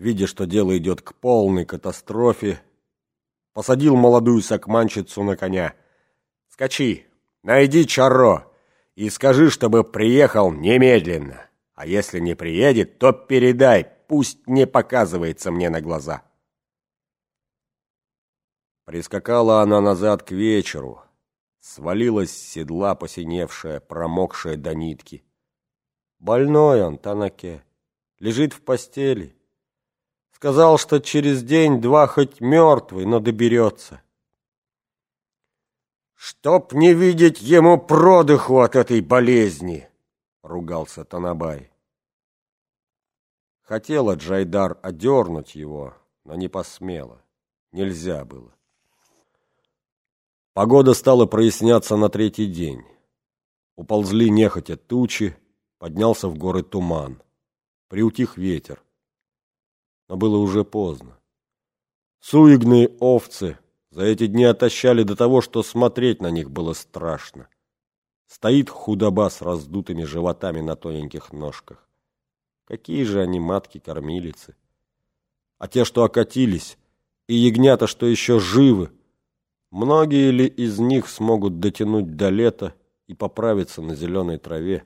видя, что дело идет к полной катастрофе, посадил молодую сакманщицу на коня. «Скачи, найди Чаро и скажи, чтобы приехал немедленно, а если не приедет, то передай, пусть не показывается мне на глаза». Прискакала она назад к вечеру, свалилась с седла посиневшая, промокшая до нитки. Больной он, Танаке, лежит в постели. Сказал, что через день-два хоть мертвый, но доберется. «Чтоб не видеть ему продыху от этой болезни!» — ругался Танабай. Хотела Джайдар одернуть его, но не посмела. Нельзя было. Погода стала проясняться на третий день. Уползли нехотя тучи, поднялся в горы туман. Приутих ветер. Но было уже поздно. Суигные овцы за эти дни отощали до того, что смотреть на них было страшно. Стоит худоба с раздутыми животами на тоненьких ножках. Какие же они матки-кормилицы! А те, что окатились, и ягнята, что еще живы, многие ли из них смогут дотянуть до лета и поправиться на зеленой траве?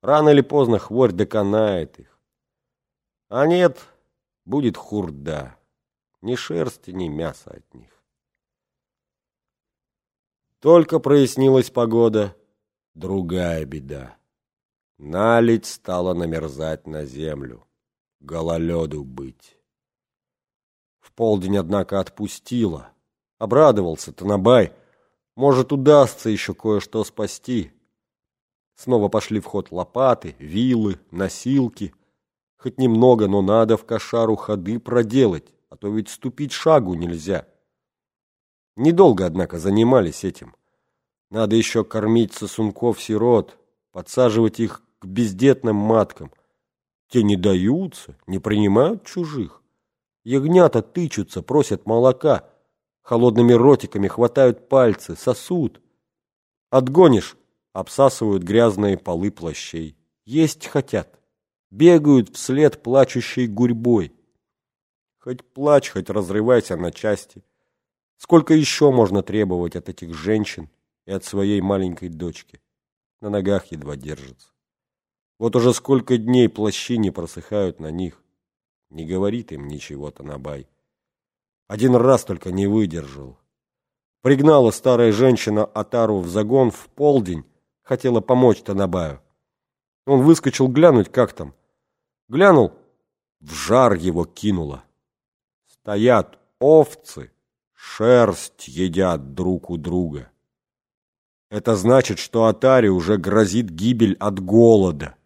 Рано или поздно хворь доконает их. А нет, будет хурда ни шерсти, ни мяса от них. Только прояснилась погода, другая беда. Налить стала намерзать на землю, гололеду быть. В полдень, однако, отпустила. Обрадовался Танабай. Может, удастся еще кое-что спасти. Снова пошли в ход лопаты, вилы, носилки. Хоть немного, но надо в кошару ходы проделать а то ведь ступить шагу нельзя. Недолго, однако, занимались этим. Надо еще кормить сосунков-сирот, подсаживать их к бездетным маткам. Те не даются, не принимают чужих. Ягнята тычутся, просят молока, холодными ротиками хватают пальцы, сосут. Отгонишь, обсасывают грязные полы плащей. Есть хотят, бегают вслед плачущей гурьбой. Хоть плачь, хоть разрывайся на части. Сколько еще можно требовать от этих женщин и от своей маленькой дочки? На ногах едва держится. Вот уже сколько дней плащи не просыхают на них. Не говорит им ничего Танабай. Один раз только не выдержал. Пригнала старая женщина Атару в загон в полдень, хотела помочь Танабаю. Он выскочил глянуть, как там. Глянул, в жар его кинуло. Стоят овцы, шерсть едят друг у друга. Это значит, что Атаре уже грозит гибель от голода.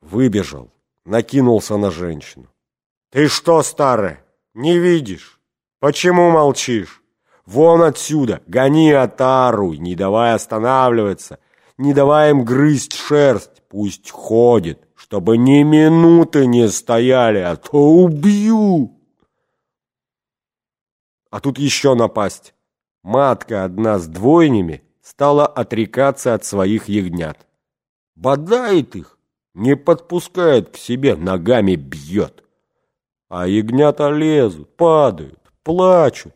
Выбежал, накинулся на женщину. «Ты что, старая, не видишь? Почему молчишь? Вон отсюда, гони Атару, не давай останавливаться, не давай им грызть шерсть, пусть ходит, чтобы ни минуты не стояли, а то убью!» А тут еще напасть. Матка одна с двойнями стала отрекаться от своих ягнят. Бодает их, не подпускает к себе, ногами бьет. А ягнята лезут, падают, плачут.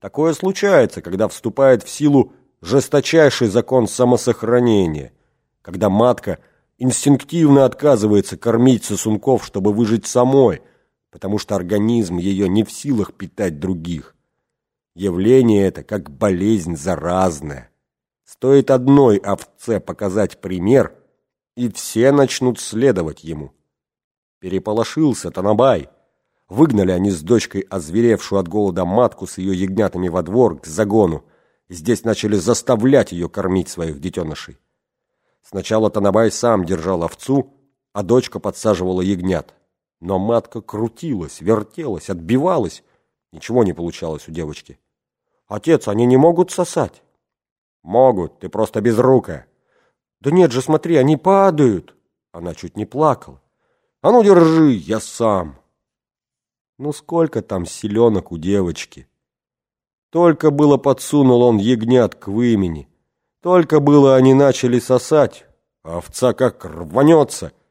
Такое случается, когда вступает в силу жесточайший закон самосохранения, когда матка инстинктивно отказывается кормить сосунков, чтобы выжить самой – потому что организм ее не в силах питать других. Явление это как болезнь заразная. Стоит одной овце показать пример, и все начнут следовать ему. Переполошился Танабай. Выгнали они с дочкой озверевшую от голода матку с ее ягнятами во двор к загону. Здесь начали заставлять ее кормить своих детенышей. Сначала Танабай сам держал овцу, а дочка подсаживала ягнят. Но матка крутилась, вертелась, отбивалась. Ничего не получалось у девочки. «Отец, они не могут сосать?» «Могут, ты просто безрукая». «Да нет же, смотри, они падают!» Она чуть не плакала. «А ну, держи, я сам!» Ну, сколько там селенок у девочки? Только было подсунул он ягнят к вымени. Только было они начали сосать, а овца как рванется —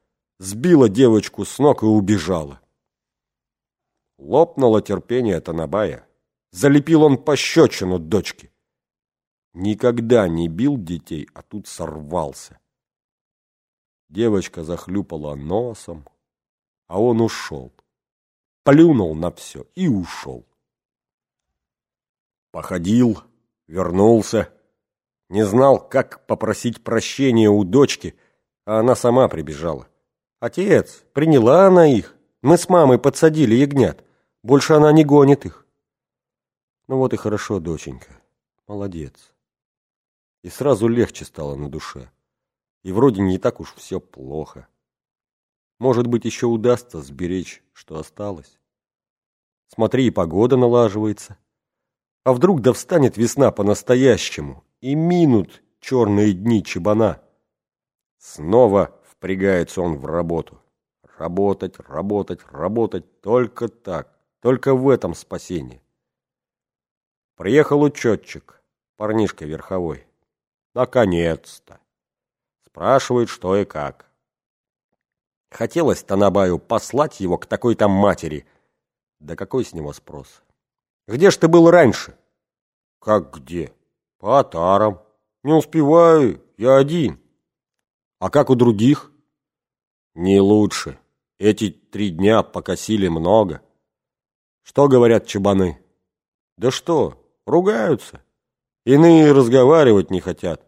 сбила девочку с ног и убежала. Лопнуло терпение Танабая. Залепил он пощечину дочке. Никогда не бил детей, а тут сорвался. Девочка захлюпала носом, а он ушел. Плюнул на все и ушел. Походил, вернулся. Не знал, как попросить прощения у дочки, а она сама прибежала. «Отец, приняла она их. Мы с мамой подсадили ягнят. Больше она не гонит их». «Ну вот и хорошо, доченька. Молодец». И сразу легче стало на душе. И вроде не так уж все плохо. Может быть, еще удастся сберечь, что осталось. Смотри, и погода налаживается. А вдруг да встанет весна по-настоящему, и минут черные дни чебана. Снова впрягается он в работу. Работать, работать, работать, только так, только в этом спасение. Приехал учетчик, парнишка верховой. Наконец-то. Спрашивает, что и как. Хотелось Танабаю послать его к такой-то матери. Да какой с него спрос? Где ж ты был раньше? Как где? По отарам. Не успеваю, я один. А как у других? Не лучше. Эти три дня покосили много. Что говорят чебаны? Да что, ругаются. Иные разговаривать не хотят.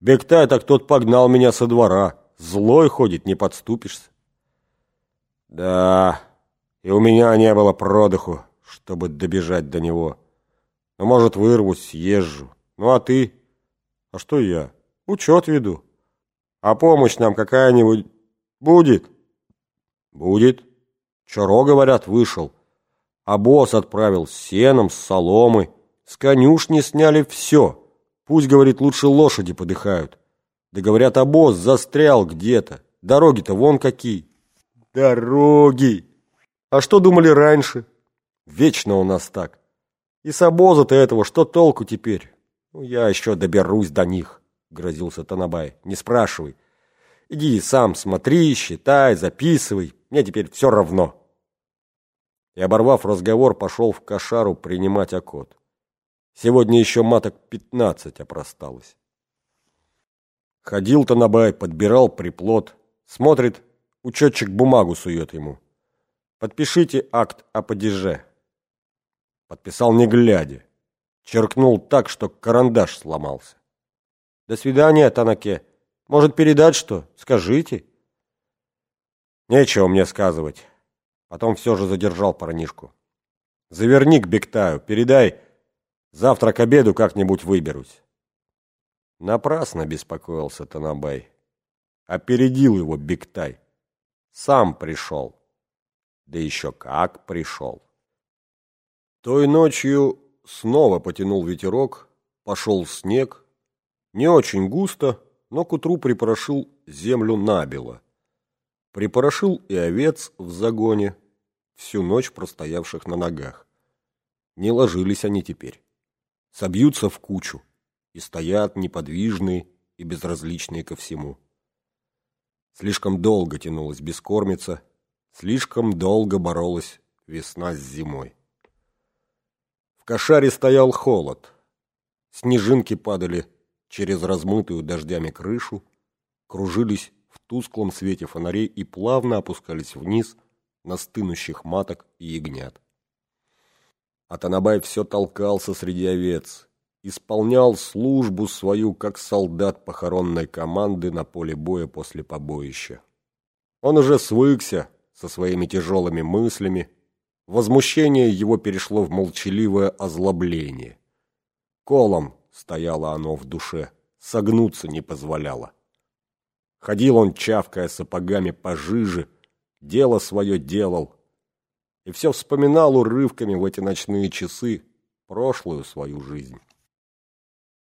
Бектай так тот погнал меня со двора. Злой ходит, не подступишься. Да, и у меня не было продыху, чтобы добежать до него. Ну, может, вырвусь, съезжу. Ну, а ты? А что я? Учет веду. А помощь нам какая-нибудь будет? Будет. Чаро, говорят, вышел. А босс отправил с сеном, с соломой. С конюшни сняли все. Пусть, говорит, лучше лошади подыхают. Да говорят, обоз застрял где-то. Дороги-то вон какие. Дороги! А что думали раньше? Вечно у нас так. И с обоза-то этого что толку теперь? Ну, я еще доберусь до них, грозился Танабай. Не спрашивай. Иди сам смотри, считай, записывай. Мне теперь все равно. И, оборвав разговор, пошел в кошару принимать окот. Сегодня еще маток пятнадцать опросталось. Ходил Танабай, подбирал приплод. Смотрит, учетчик бумагу сует ему. Подпишите акт о падеже. Подписал не глядя. Черкнул так, что карандаш сломался. До свидания, Танаке. Может, передать что? Скажите. Нечего мне сказывать. Потом все же задержал парнишку. Заверни к Бектаю, передай, Завтра к обеду как-нибудь выберусь. Напрасно беспокоился Танабай. Опередил его Бигтай. Сам пришел. Да еще как пришел. Той ночью снова потянул ветерок, пошел снег. Не очень густо, но к утру припорошил землю набело. Припорошил и овец в загоне, всю ночь простоявших на ногах. Не ложились они теперь собьются в кучу и стоят неподвижные и безразличные ко всему. Слишком долго тянулась бескормица, слишком долго боролась весна с зимой. Кошаре стоял холод. Снежинки падали через размытую дождями крышу, кружились в тусклом свете фонарей и плавно опускались вниз на стынущих маток и ягнят. А Танабай все толкался среди овец, исполнял службу свою, как солдат похоронной команды на поле боя после побоища. Он уже свыкся со своими тяжелыми мыслями, возмущение его перешло в молчаливое озлобление. Колом стояло оно в душе, согнуться не позволяло. Ходил он, чавкая сапогами пожиже, дело свое делал, и все вспоминал урывками в эти ночные часы прошлую свою жизнь.